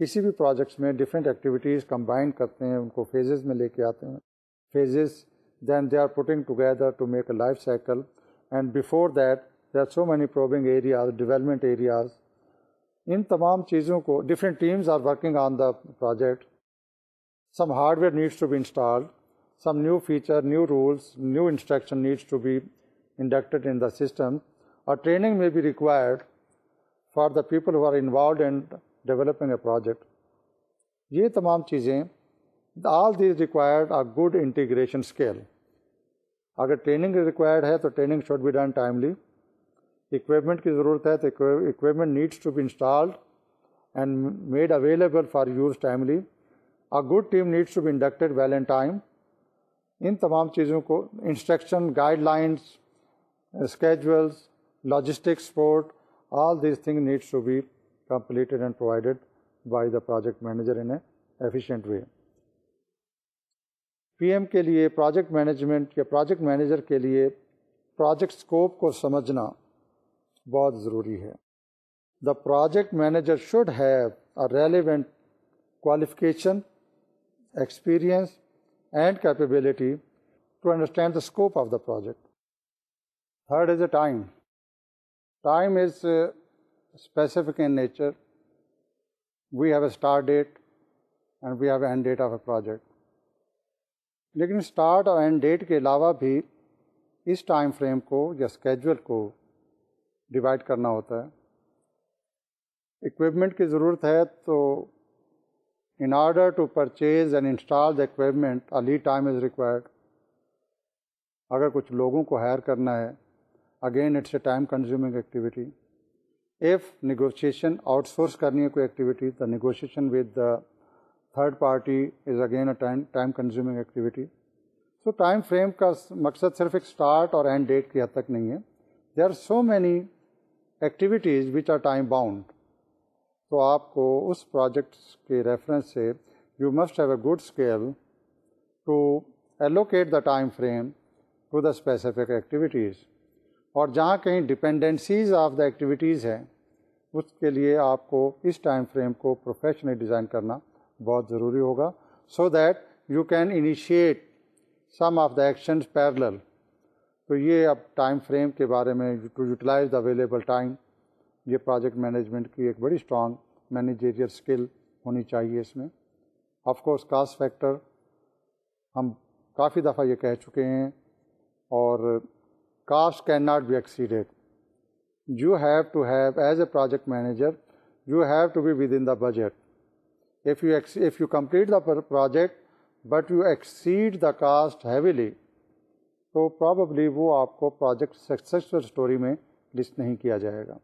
[SPEAKER 1] کسی بھی پروجیکٹس میں ڈفرینٹ ایکٹیویٹیز کمبائن کرتے ہیں ان کو فیزز میں لے کے آتے ہیں phases then they are putting together to make a life cycle and before that there are so many probing areas development areas ان تمام چیزوں کو different teams are working on the project some hardware needs to be install some new feature new rules new instruction needs to be inducted in the system اور training میں بھی required for the people who are involved in developing a project یہ تمام چیزیں all these required a good integration skill اگر training required ہے تو training should be done timely equipment کی ضرورت ہے تو equipment needs to be installed and made available for use timely a good team needs to be inducted well and time ان تمام چیزوں کو instruction guidelines schedules logistic support all these thing needs to be completed and provided by the project manager in a efficient way P M کے لیے project management یا project manager کے لیے project scope کو سمجھنا بہت ضروری ہے the project manager should have a relevant qualification experience and capability to understand the scope of the project third is a time time is specific in nature we have a start date and we have a end date of a project لیکن start اور end date کے علاوہ بھی اس time frame کو یا schedule کو divide کرنا ہوتا ہے اکوپمنٹ کی ضرورت ہے تو in order to purchase and install the equipment time is required اگر کچھ لوگوں کو ہائر کرنا ہے again it's a time consuming activity if negotiation out source کرنی ہے کوئی activity the negotiation with the third party is again a time consuming activity so time frame کا مقصد صرف ایک اسٹارٹ اور اینڈ ڈیٹ کی حد تک نہیں ہے they are so many activities which are time bound تو آپ کو اس پروجیکٹس کے ریفرنس سے you must have a good skill to allocate the time frame to the specific activities اور جہاں کہیں ڈپینڈنسیز آف دا ایکٹیویٹیز ہیں اس کے لیے آپ کو اس ٹائم فریم کو پروفیشنلی ڈیزائن کرنا بہت ضروری ہوگا so that you can initiate some of the actions parallel تو یہ اب ٹائم فریم کے بارے میں ٹو یوٹیلائز اویلیبل ٹائم یہ پروجیکٹ مینجمنٹ کی ایک بڑی اسٹرانگ مینیجیریل اسکل ہونی چاہیے اس میں آف کورس کاسٹ فیکٹر ہم کافی دفعہ یہ کہہ چکے ہیں اور cost can not be exceeded you have to have as a project manager you have to be within the budget if if you complete the project but you exceed the cost heavily تو probably وہ آپ کو project successful story میں list نہیں کیا جائے گا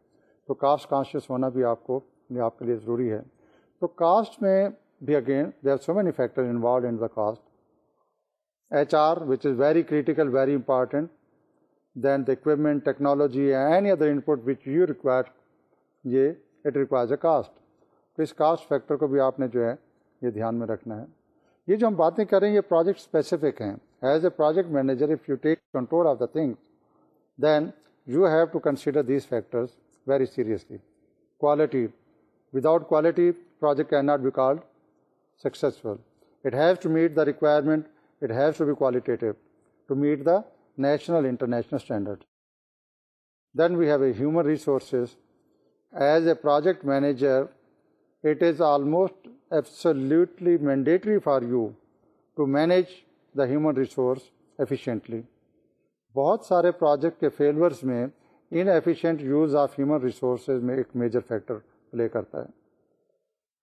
[SPEAKER 1] تو کاسٹ کانشیس ہونا بھی آپ کو آپ کے لیے ضروری ہے تو کاسٹ میں بھی again they are so many factor involved in the cost H R which is very critical very important then the equipment technology any other input which you require یہ اٹ ریکوائرز اے کاسٹ تو اس cost factor کو بھی آپ نے جو ہے یہ دھیان میں رکھنا ہے یہ جو ہم باتیں کر رہے ہیں یہ پروجیکٹ اسپیسیفک ہیں As a project manager, if you take control of the things, then you have to consider these factors very seriously. Quality. Without quality, project cannot be called successful. It has to meet the requirement. It has to be qualitative to meet the national, international standards. Then we have a human resources. As a project manager, it is almost absolutely mandatory for you to manage the human resource efficiently بہت سارے project کے failures میں inefficient use of human resources میں ایک major factor play کرتا ہے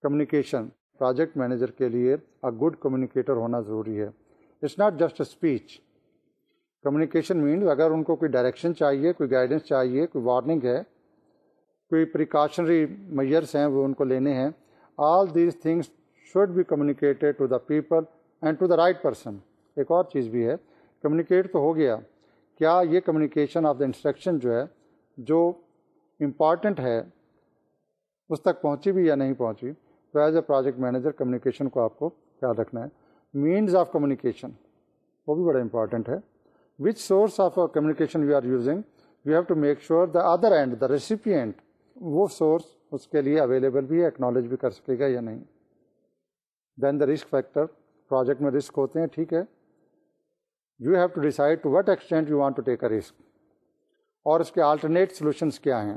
[SPEAKER 1] communication project manager کے لیے اے گڈ کمیونیکیٹر ہونا ضروری ہے it's not just a speech communication مین اگر ان کو کوئی ڈائریکشن چاہیے کوئی گائیڈنس چاہیے کوئی وارننگ ہے کوئی پریکاشنری میئرس ہیں وہ ان کو لینے ہیں all these things should be communicated to the people and to the right person ایک اور چیز بھی ہے کمیونیکیٹ تو ہو گیا کیا یہ کمیونیکیشن آف دا انسٹرکشن جو ہے جو امپارٹنٹ ہے اس تک پہنچی بھی یا نہیں پہنچی تو as a project manager communication کو آپ کو خیال رکھنا ہے مینز آف کمیونیکیشن وہ بھی بڑا امپارٹنٹ ہے which source of communication we are using we have to make sure the other and the recipe and وہ سورس اس کے لیے اویلیبل بھی ہے اکنالج بھی کر سکے گا یا نہیں then the risk factor project میں رسک ہوتے ہیں ٹھیک ہے you have to decide to what extent you want to take a risk اور اس کے آلٹرنیٹ سولوشنس کیا ہیں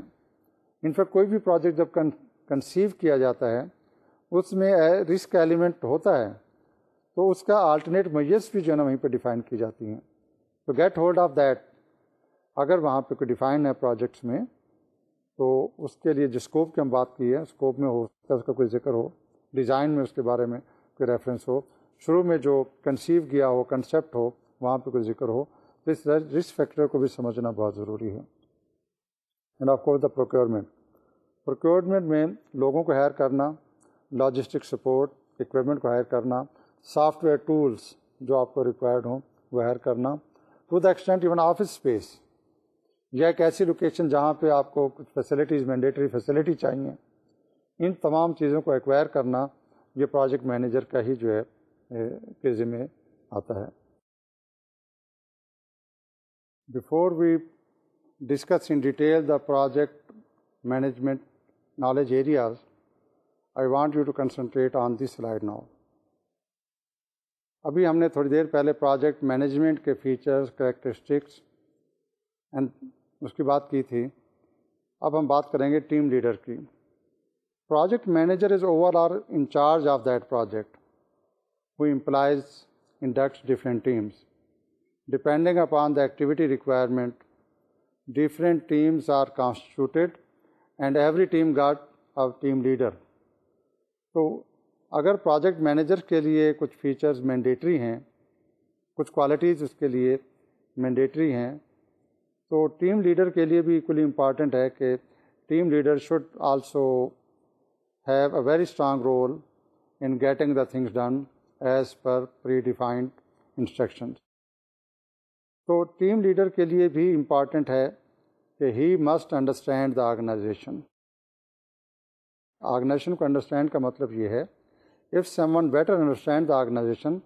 [SPEAKER 1] انفیکٹ کوئی بھی پروجیکٹ جب کنسیو کیا جاتا ہے اس میں رسک ایلیمنٹ ہوتا ہے تو اس کا آلٹرنیٹ میئرس بھی جو ہے نا وہیں پہ ڈیفائن کی جاتی ہیں تو گیٹ ہولڈ آف دیٹ اگر وہاں پہ کوئی ڈیفائن ہے پروجیکٹس میں تو اس کے لیے جس اسکوپ کی ہم بات کی ہے اسکوپ میں ہو سکتا ہے اس کا کوئی ذکر ہو ڈیزائن میں اس کے بارے میں کوئی ریفرنس ہو شروع میں جو کنسیو کیا ہو کنسیپٹ ہو وہاں پہ کوئی ذکر ہو تو اس طرح رسک فیکٹر کو بھی سمجھنا بہت ضروری ہے and of course the procurement procurement میں لوگوں کو ہائر کرنا لاجسٹک سپورٹ اکوپمنٹ کو ہائر کرنا سافٹ ویئر ٹولس جو آپ کو ریکوائرڈ ہوں وہ ہائر کرنا to the extent even office space یا ایک ایسی لوکیشن جہاں پہ آپ کو کچھ فیسلٹیز مینڈیٹری فیسلٹی چاہیے ان تمام چیزوں کو ایکوائر کرنا یہ پروجیکٹ مینیجر کا ہی جو ہے کے ذمہ آتا ہے before we discuss in detail the project management knowledge areas I want you to concentrate on the slide now ابھی ہم نے تھوڑی دیر پہلے پروجیکٹ مینجمنٹ کے فیچرز کریکٹرسٹکس اینڈ اس کی بات کی تھی اب ہم بات کریں گے ٹیم لیڈر کی project manager is overall charge of that project who employees inducts different teams depending upon the activity requirement different teams are constituted and every team got um leader تو اگر project manager کے لیے کچھ features mandatory ہیں کچھ qualities اس کے لیے mandatory ہیں تو ٹیم لیڈر کے لیے بھی ایکولی امپارٹنٹ ہے کہ team leader should also have a very strong role in getting the things done as per predefined instructions تو ٹیم لیڈر کے لیے بھی امپارٹنٹ ہے کہ he must understand the organization organization کو انڈرسٹینڈ کا مطلب یہ ہے if someone better understand the organization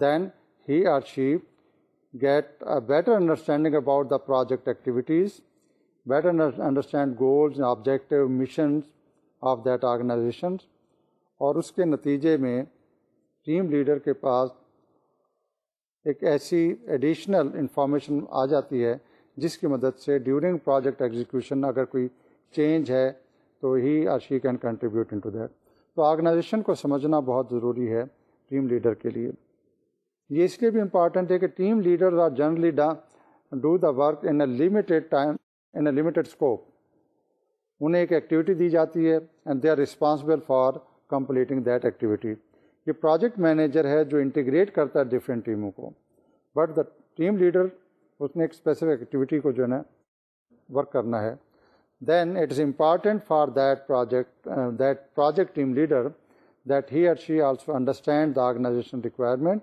[SPEAKER 1] then he or she get better understanding about the project activities better understand goals objective missions of that organisation اور اس کے نتیجے میں ٹیم لیڈر کے پاس ایک ایسی ایڈیشنل انفارمیشن آ جاتی ہے جس کی مدد سے ڈیورنگ پروجیکٹ ایگزیکیوشن اگر کوئی چینج ہے تو he she can contribute in to that تو آرگنائزیشن کو سمجھنا بہت ضروری ہے ٹیم لیڈر کے لیے یہ اس لیے بھی امپارٹنٹ ہے کہ ٹیم لیڈر اور جنرلی ڈا do the work in a limited time in a limited scope انہیں ایک ایکٹیویٹی دی جاتی ہے and they are responsible for completing that activity کہ پروجیکٹ مینیجر ہے جو انٹیگریٹ کرتا ہے ڈفرینٹ ٹیموں کو بٹ دا ٹیم لیڈر اس نے ایک اسپیسیفک ایکٹیویٹی کو جو ہے نا ورک کرنا ہے then it is important for that project that project team leader that he or she also understand the organization requirement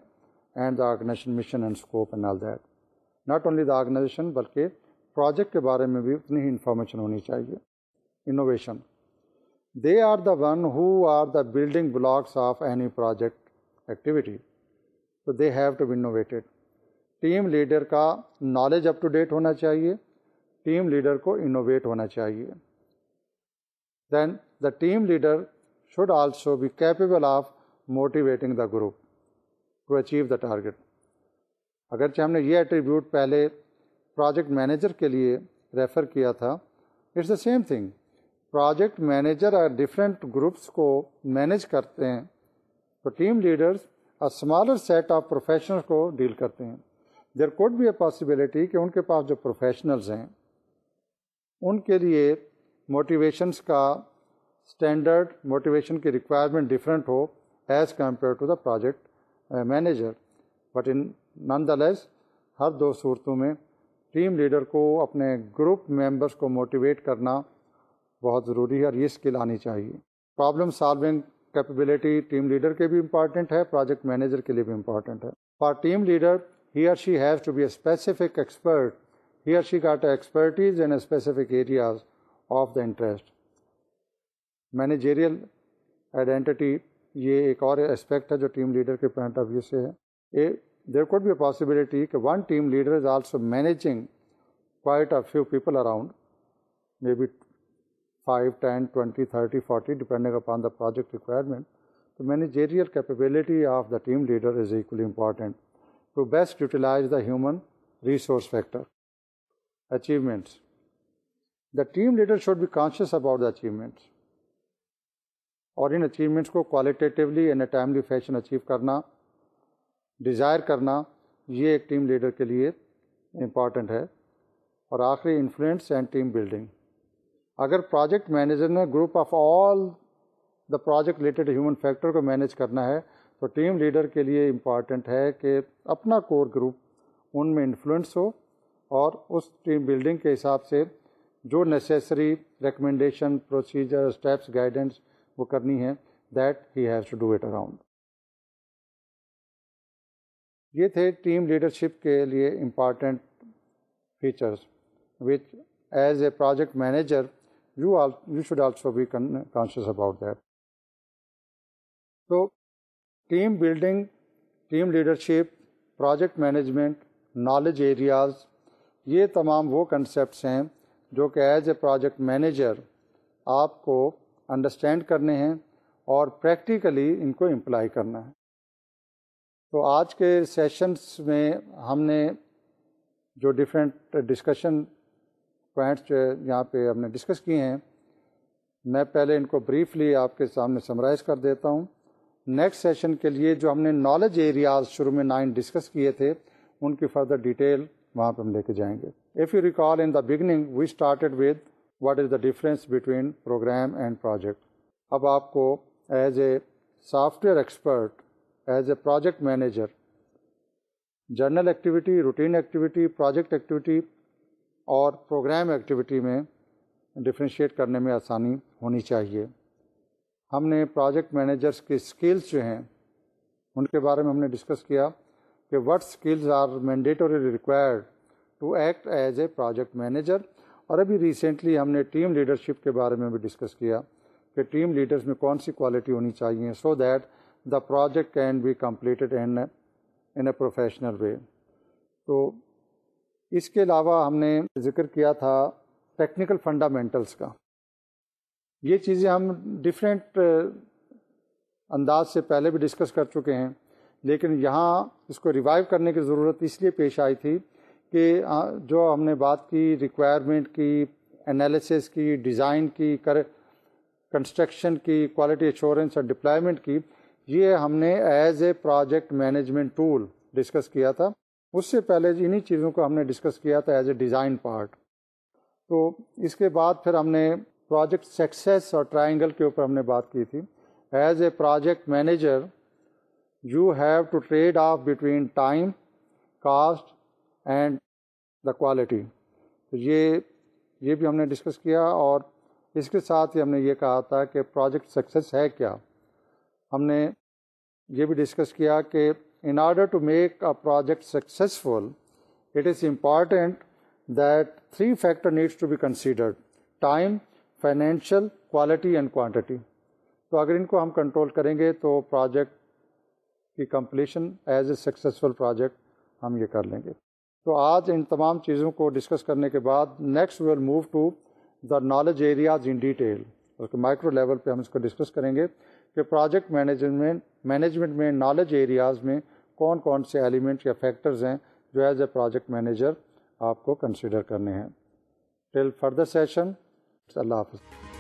[SPEAKER 1] and the organization mission and scope and all that not only the organization بلکہ project کے بارے میں بھی اتنی ہی information ہونی چاہیے innovation they are the one who are the building blocks of any project activity تو they have to invited team leader کا نالج اپ ٹو ڈیٹ ہونا چاہیے ٹیم لیڈر کو انوویٹ ہونا چاہیے then the team leader should also be capable of motivating the group to achieve the target اگرچہ ہم نے یہ ایٹریبیوٹ پہلے پروجیکٹ مینیجر کے لیے ریفر کیا تھا it's the same thing project manager اور ڈفرینٹ گروپس کو مینیج کرتے ہیں تو ٹیم لیڈرس اور اسمالر سیٹ آف پروفیشنل کو ڈیل کرتے ہیں there could be a possibility کہ ان کے پاس جو پروفیشنلز ہیں ان کے لیے موٹیویشنس کا اسٹینڈرڈ موٹیویشن کی ریکوائرمنٹ ڈفرینٹ ہو as compare to the project manager but in naan دا لیس ہر دو صورتوں میں ٹیم لیڈر کو اپنے گروپ ممبرس کو موٹیویٹ کرنا بہت ضروری ہے اور یہ اسکل آنی چاہیے problem solving capability team leader کے بھی امپارٹنٹ ہے پروجیکٹ مینیجر کے لیے بھی امپارٹنٹ ہے for team leader he or she has to be a specific expert he or she got areas expertise the interest managerial identity یہ ایک اور اسپیکٹ ہے جو ٹیم لیڈر کے پوائنٹ آف ویو سے ہے there could be a possibility کہ one team leader is also managing quite of few people around may be five ten twenty thirty forty depend upon the project requirement تو managerial capability of the team leader is equally important to best utilise the human resource factor achievements the team leader should be conscious about the achievements اور ان achievements کو qualitatively and a timely fashion achieve کرنا desire کرنا یہ ایک team leader کے لیے important ہے اور آخری انفلوئنس اینڈ ٹیم بلڈنگ اگر پروجیکٹ مینیجر نے group of all the project related human factor کو مینیج کرنا ہے تو ٹیم لیڈر کے لیے امپارٹنٹ ہے کہ اپنا کور گروپ ان میں انفلوئنس ہو اور اس ٹیم بلڈنگ کے حساب سے جو necessary recommendation procedure steps guidance وہ کرنی ہے that he has to do it around یہ تھے ٹیم لیڈرشپ کے لیے important features which as a project manager you all you should also be conscious about that تو team building team leadership project management knowledge areas یہ تمام وہ concepts ہیں جو کہ ایز اے پروجیکٹ مینیجر آپ کو انڈرسٹینڈ کرنے ہیں اور پریکٹیکلی ان کو امپلائی کرنا ہے تو آج کے سیشنس میں ہم نے جو ڈفرینٹ ڈسکشن پوائنٹس جو ہے یہاں پہ ہم نے ڈسکس کیے ہیں میں پہلے ان کو بریفلی آپ کے سامنے سمرائز کر دیتا ہوں نیکسٹ سیشن کے لیے جو ہم نے نالج ایریاز شروع میں نائن ڈسکس کیے تھے ان کی فردر ڈیٹیل وہاں پہ ہم لے کے جائیں گے if you recall in the beginning we started with what is the difference between programme and project اب آپ کو as a software expert as a project manager general activity routine activity project activity اور programme activity میں differentiate کرنے میں آسانی ہونی چاہیے ہم نے پروجیکٹ مینیجرس کی اسکلس جو ہیں ان کے بارے میں ہم نے ڈسکس کیا کہ what skills are mandatory required to act as a project manager اور ابھی ریسنٹلی ہم نے ٹیم لیڈرشپ کے بارے میں بھی ڈسکس کیا کہ ٹیم لیڈرس میں کون سی کوالٹی ہونی چاہیے so that the project can be completed in a professional way تو اس کے علاوہ ہم نے ذکر کیا تھا ٹیکنیکل فنڈامنٹلس کا یہ چیزیں ہم ڈفرینٹ انداز سے پہلے بھی ڈسکس کر چکے ہیں لیکن یہاں اس کو ریوائیو کرنے کی ضرورت اس لیے پیش آئی تھی کہ جو ہم نے بات کی ریکوائرمنٹ کی انالیسس کی ڈیزائن کی کر کنسٹرکشن کی کوالٹی ایشورنس اور ڈپلائمنٹ کی یہ ہم نے as a project management tool discuss کیا تھا اس سے پہلے جی انہیں چیزوں کو ہم نے ڈسکس کیا تھا ایز اے ڈیزائن پارٹ تو اس کے بعد پھر ہم نے پروجیکٹ سکسیس اور ٹرائنگل کے اوپر ہم نے بات کی تھی as a project manager you have to trade off between time cost and the quality تو یہ یہ بھی ہم نے ڈسکس کیا اور اس کے ساتھ ہی ہم نے یہ کہا تھا کہ پروجیکٹ سکسیس ہے کیا ہم نے یہ بھی ڈسکس کیا کہ in order to make a project successful it is important that three factor needs to be consider time financial quality and quantity تو اگر ان کو ہم کنٹرول کریں گے تو پروجیکٹ کی completion as a successful project ہم یہ کر لیں گے تو آج ان تمام چیزوں کو ڈسکس کرنے کے بعد next we'll move to the knowledge areas in detail بلکہ مائکرو لیول پہ ہم اس کو ڈسکس کریں گے کہ پروجیکٹ مینجمنٹ میں نالج ایریاز میں کون کون سے ایلیمنٹ یا فیکٹرز ہیں جو ایز اے پروجیکٹ مینیجر آپ کو کنسیڈر کرنے ہیں ٹل فردر سیشن اللہ حافظ